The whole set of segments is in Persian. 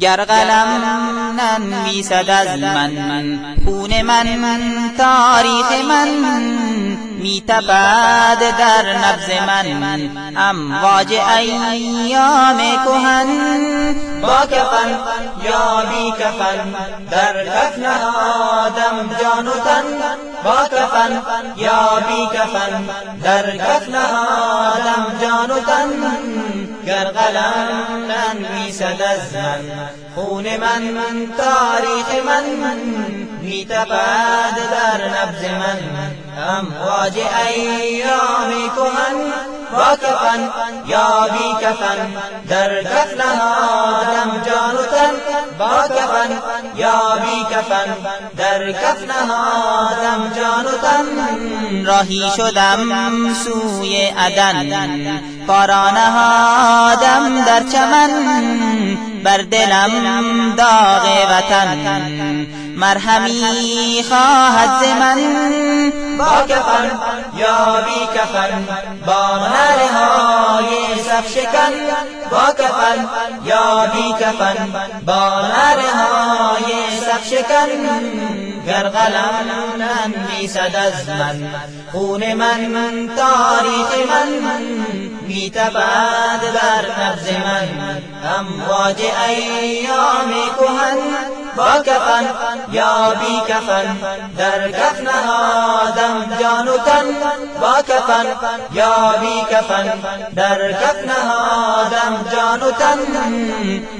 گر قلم ننویسد از من خون من تاریخ من میتپد در نبز من. امواج ایام کهن با کفن یا بی کفن در کف نهادم جان و تن. با کفن یا بی کفن در کف نهادم جان و تن. گر قلم ننویسد از من خون من من تاریخ من میتپد در نبز من. امواج ایام کهن با کفن یا بی کفن در کف نهادم جان و تن با کفن یا بی کفن در کف نهادم جان و تن. راهی شدم سوی عدن پارانه هادم در چمن بر دلم داغ وطن. مرهمی خواهد ز با کفن یا بی کفن. با نره های صف شکن با کفن یا بی کفن. با نره های صف شکن گر قلم ننویسد از من. خون من تاریخ من میتبد در نبز من. امواج ایام کهن با کفن یا بی کفن. در کف نهادم جان و تن با کفن. یا بی کفن. در کف نهادم جان و تن.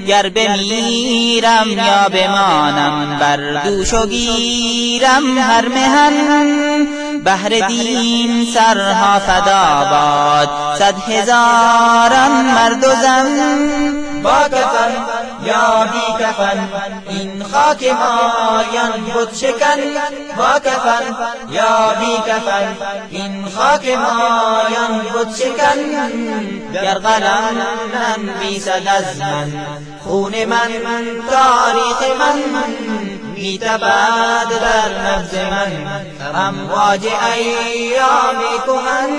گر بمیرم یا بمانم بر دوش و گیرم هر مهن. بهر دین سرها فدا باد. صد هزاران مرد و زن با کفن یا بی کفن این خاک مایان بود شکن. با کفن یا بی کفن این خاک مایان بود شکن. گر قلم ننویسد از من خون من من تاریخ من. میتبد در نبز من. امواج ایام کهن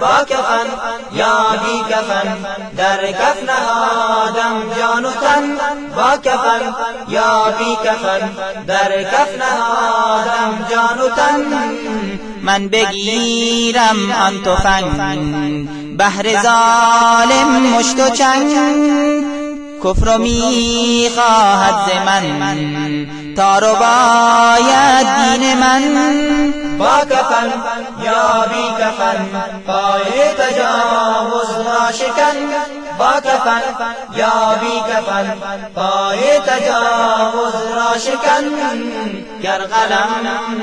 با کفن یا بی کفن. در کف نهادم جان و تن با کفن یا بی کفن. در کف نهادم جان و تن. من بگیرم آن تفنگ بهر ظالم مشت و چنگ. کفر می خواهد ز من. تا رو باید دین من. با کفن یا بی کفن پای تجاوز را شکن. با کفن یا بی کفن پای تجاوز را شکن. گر قلم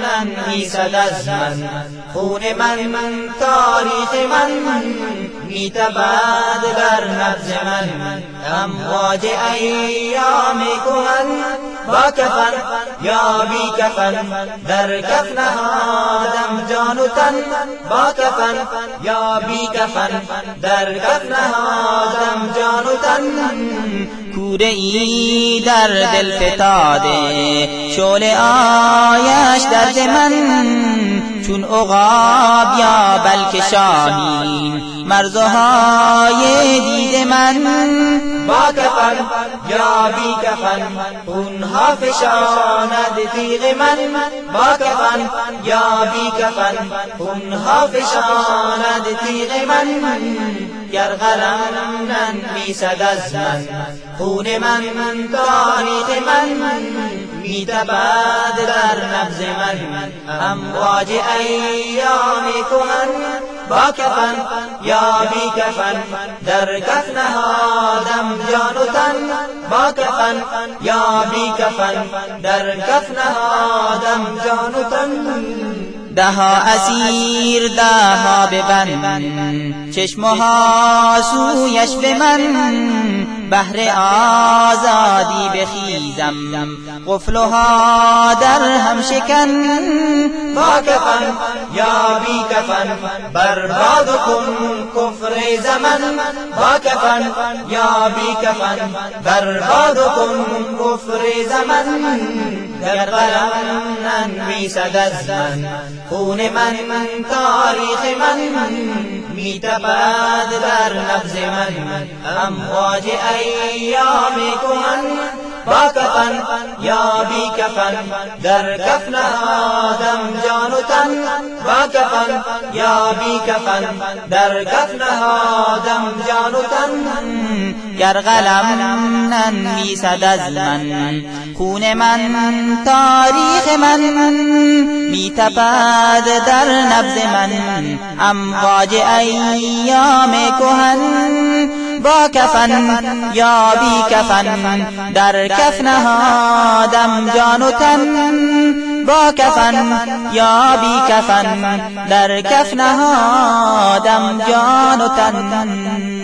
ننویسد از من خون من تاریخ من. میتبد در نبز من. امواج ایام کهن با کفن یا بی کفن. در کف نهادم جان و تن با کفن یا بی کفن. در کف نهادم جان و تن. کوره ای در دل فتاده شول آیش در من. چون عقاب یا بلکه شاهین مرزهای دید من. با کفن یا بی کفن اونها فشاند تیغ من. با کفن یا بی کفن اونها فشاند تیغ من. گر قلم ننویسد از من خون من من تاریخ من. میتبد در نبز من. امواج ایام کهن با کفن یا بی کفن. در کف نهادم جان و تن با کفن یا بی کفن. در کف نهادم جان و تن. دها اسیر دها ببند چشمها سویش به من. بهر آزادی بخیزم قفلها در هم شکن. با کفن یا بی کفن برباد کن کفر زمن. با کفن یا بی کفن برباد کن کفر زمن. در قلم ننویسد از من خون من من تاریخ من. میتپد در نبز من امواج ایام کهن. با کفن یا بی کفن. در کف نهادم جان و تن با کفن یا بی کفن. در کف نهادم جان و تن گر قلم ننویسد از من. خون من تاریخ من میتپد در نبز من. امواج ایام کهن با کفن یا بی کفن در کف نهادم جان و تن. با کفن یا بی کفن در کف نهادم جان و تن.